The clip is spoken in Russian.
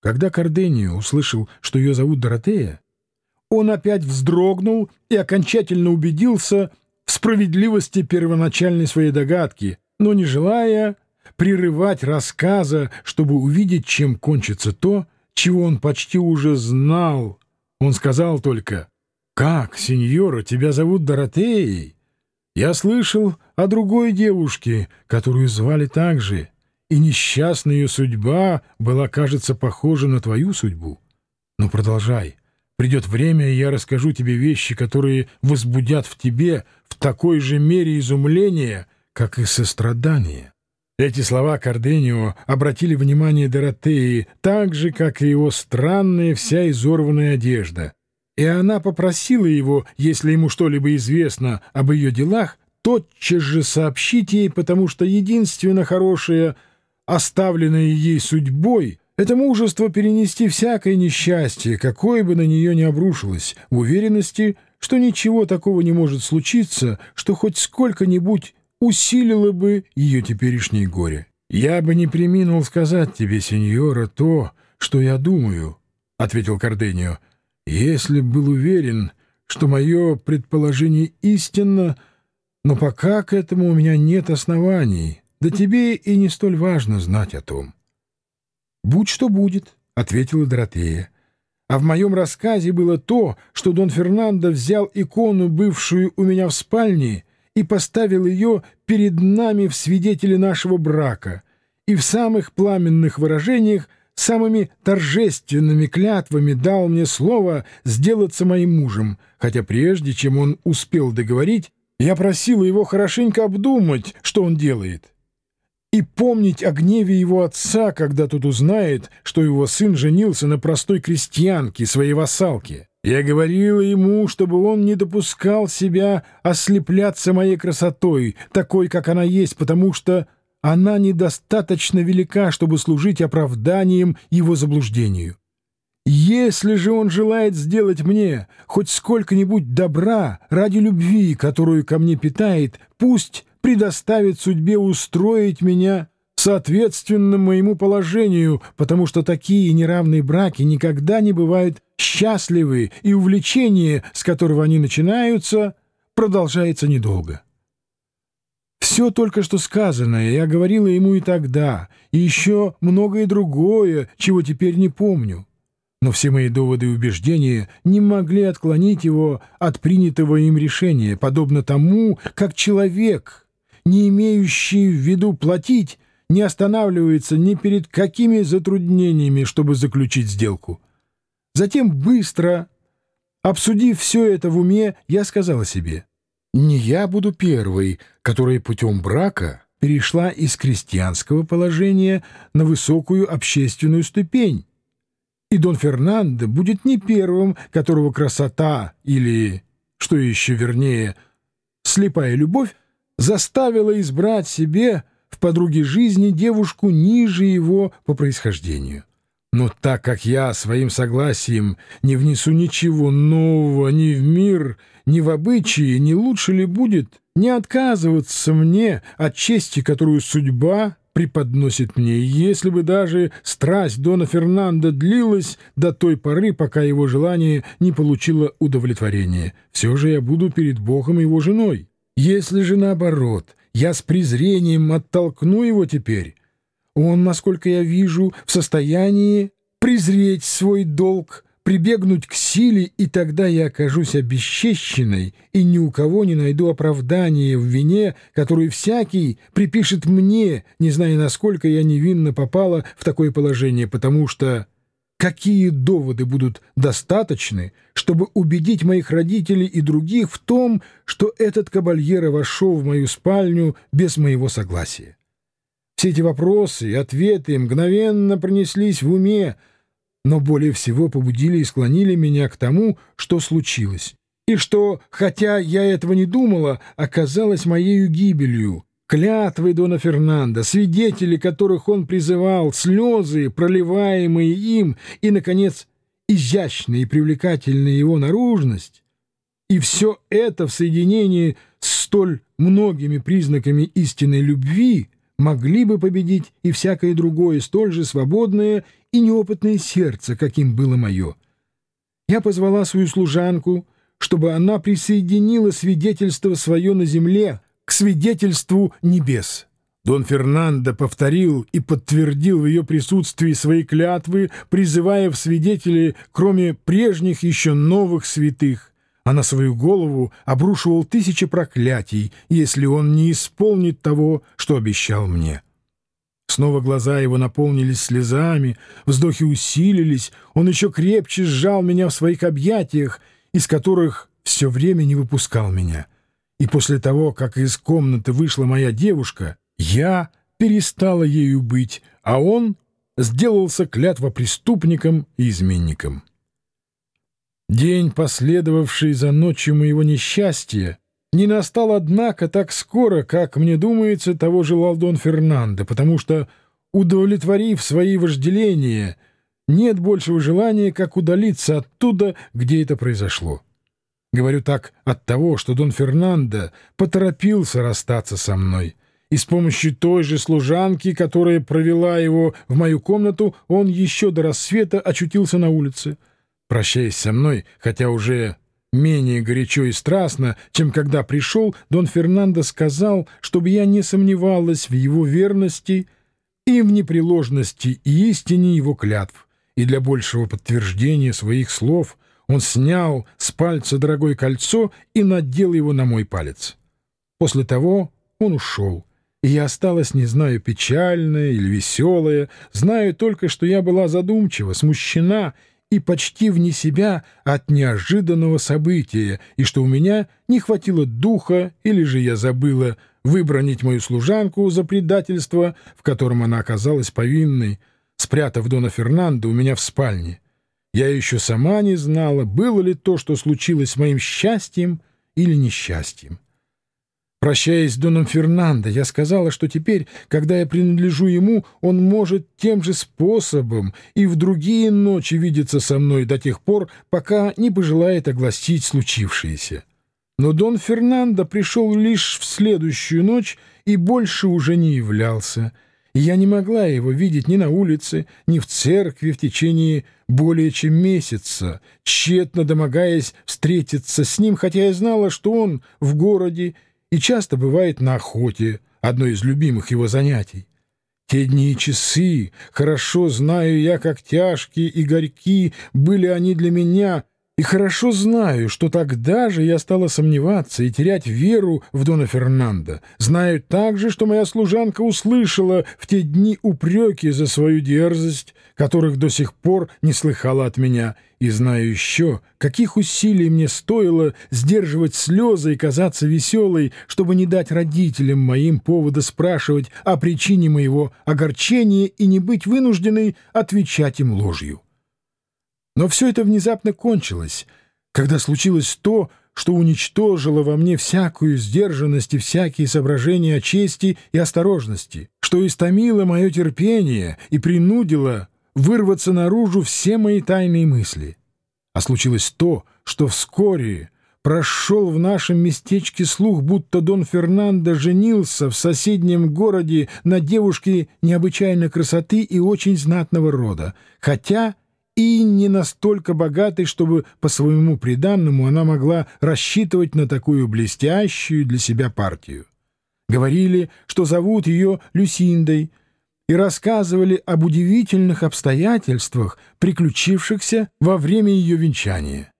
Когда Карденио услышал, что ее зовут Доротея, он опять вздрогнул и окончательно убедился в справедливости первоначальной своей догадки, но не желая прерывать рассказа, чтобы увидеть, чем кончится то, чего он почти уже знал, он сказал только «Как, сеньора, тебя зовут Доротеей?» Я слышал о другой девушке, которую звали так же, и несчастная ее судьба была, кажется, похожа на твою судьбу. Но продолжай. Придет время, и я расскажу тебе вещи, которые возбудят в тебе в такой же мере изумления, как и сострадание. Эти слова Карденио обратили внимание Доротеи, так же, как и его странная вся изорванная одежда. И она попросила его, если ему что-либо известно об ее делах, тотчас же сообщить ей, потому что единственно хорошее, оставленное ей судьбой, это мужество перенести всякое несчастье, какое бы на нее ни обрушилось, в уверенности, что ничего такого не может случиться, что хоть сколько-нибудь усилило бы ее теперешнее горе. «Я бы не приминул сказать тебе, сеньора, то, что я думаю», — ответил Карденио, — «если был уверен, что мое предположение истинно, но пока к этому у меня нет оснований, да тебе и не столь важно знать о том». «Будь что будет», — ответила Доротея. А в моем рассказе было то, что Дон Фернандо взял икону, бывшую у меня в спальне, и поставил ее перед нами в свидетели нашего брака, и в самых пламенных выражениях, самыми торжественными клятвами дал мне слово сделаться моим мужем, хотя прежде, чем он успел договорить, я просила его хорошенько обдумать, что он делает, и помнить о гневе его отца, когда тот узнает, что его сын женился на простой крестьянке, своей вассалке. Я говорила ему, чтобы он не допускал себя ослепляться моей красотой, такой, как она есть, потому что она недостаточно велика, чтобы служить оправданием его заблуждению. Если же он желает сделать мне хоть сколько-нибудь добра ради любви, которую ко мне питает, пусть предоставит судьбе устроить меня соответственно моему положению, потому что такие неравные браки никогда не бывают счастливы, и увлечение, с которого они начинаются, продолжается недолго. Все только что сказанное я говорила ему и тогда, и еще многое другое, чего теперь не помню. Но все мои доводы и убеждения не могли отклонить его от принятого им решения, подобно тому, как человек, не имеющий в виду платить, не останавливается ни перед какими затруднениями, чтобы заключить сделку. Затем быстро, обсудив все это в уме, я сказала себе, не я буду первой, которая путем брака перешла из крестьянского положения на высокую общественную ступень. И Дон Фернандо будет не первым, которого красота или, что еще вернее, слепая любовь заставила избрать себе в подруге жизни девушку ниже его по происхождению. Но так как я своим согласием не внесу ничего нового ни в мир, ни в обычаи, не лучше ли будет не отказываться мне от чести, которую судьба преподносит мне, если бы даже страсть Дона Фернандо длилась до той поры, пока его желание не получило удовлетворения, все же я буду перед Богом его женой. Если же наоборот, я с презрением оттолкну его теперь. Он, насколько я вижу, в состоянии презреть свой долг, прибегнуть к силе, и тогда я окажусь обесчещенной и ни у кого не найду оправдания в вине, которую всякий припишет мне, не зная, насколько я невинно попала в такое положение, потому что... Какие доводы будут достаточны, чтобы убедить моих родителей и других в том, что этот кабальера вошел в мою спальню без моего согласия? Все эти вопросы и ответы мгновенно пронеслись в уме, но более всего побудили и склонили меня к тому, что случилось, и что, хотя я этого не думала, оказалось моей гибелью, Клятвы Дона Фернандо, свидетели которых он призывал, слезы, проливаемые им, и, наконец, изящная и привлекательная его наружность, и все это в соединении с столь многими признаками истинной любви могли бы победить и всякое другое, столь же свободное и неопытное сердце, каким было мое. Я позвала свою служанку, чтобы она присоединила свидетельство свое на земле свидетельству небес. Дон Фернандо повторил и подтвердил в ее присутствии свои клятвы, призывая в свидетели, кроме прежних, еще новых святых, а на свою голову обрушивал тысячи проклятий, если он не исполнит того, что обещал мне. Снова глаза его наполнились слезами, вздохи усилились, он еще крепче сжал меня в своих объятиях, из которых все время не выпускал меня. И после того, как из комнаты вышла моя девушка, я перестала ею быть, а он сделался клятвопреступником и изменником. День, последовавший за ночью моего несчастья, не настал, однако, так скоро, как, мне думается, того желал Дон Фернандо, потому что, удовлетворив свои вожделения, нет большего желания, как удалиться оттуда, где это произошло. Говорю так от того, что Дон Фернандо поторопился расстаться со мной — и с помощью той же служанки, которая провела его в мою комнату, он еще до рассвета очутился на улице. Прощаясь со мной, хотя уже менее горячо и страстно, чем когда пришел, Дон Фернандо сказал, чтобы я не сомневалась в его верности и в непреложности и истине его клятв, и для большего подтверждения своих слов он снял с пальца дорогое кольцо и надел его на мой палец. После того он ушел и я осталась, не знаю, печальная или веселая, знаю только, что я была задумчива, смущена и почти вне себя от неожиданного события, и что у меня не хватило духа, или же я забыла выбронить мою служанку за предательство, в котором она оказалась повинной, спрятав Дона Фернандо у меня в спальне. Я еще сама не знала, было ли то, что случилось с моим счастьем или несчастьем. Прощаясь с Доном Фернандо, я сказала, что теперь, когда я принадлежу ему, он может тем же способом и в другие ночи видеться со мной до тех пор, пока не пожелает огласить случившееся. Но Дон Фернандо пришел лишь в следующую ночь и больше уже не являлся, и я не могла его видеть ни на улице, ни в церкви в течение более чем месяца, тщетно домогаясь встретиться с ним, хотя я знала, что он в городе, и часто бывает на охоте, одно из любимых его занятий. Те дни и часы, хорошо знаю я, как тяжкие и горьки были они для меня — и хорошо знаю, что тогда же я стала сомневаться и терять веру в Дона Фернандо. Знаю также, что моя служанка услышала в те дни упреки за свою дерзость, которых до сих пор не слыхала от меня. И знаю еще, каких усилий мне стоило сдерживать слезы и казаться веселой, чтобы не дать родителям моим повода спрашивать о причине моего огорчения и не быть вынужденной отвечать им ложью. Но все это внезапно кончилось, когда случилось то, что уничтожило во мне всякую сдержанность и всякие соображения о чести и осторожности, что истомило мое терпение и принудило вырваться наружу все мои тайные мысли. А случилось то, что вскоре прошел в нашем местечке слух, будто Дон Фернандо женился в соседнем городе на девушке необычайной красоты и очень знатного рода, хотя и не настолько богатой, чтобы по своему приданному она могла рассчитывать на такую блестящую для себя партию. Говорили, что зовут ее Люсиндой, и рассказывали об удивительных обстоятельствах, приключившихся во время ее венчания.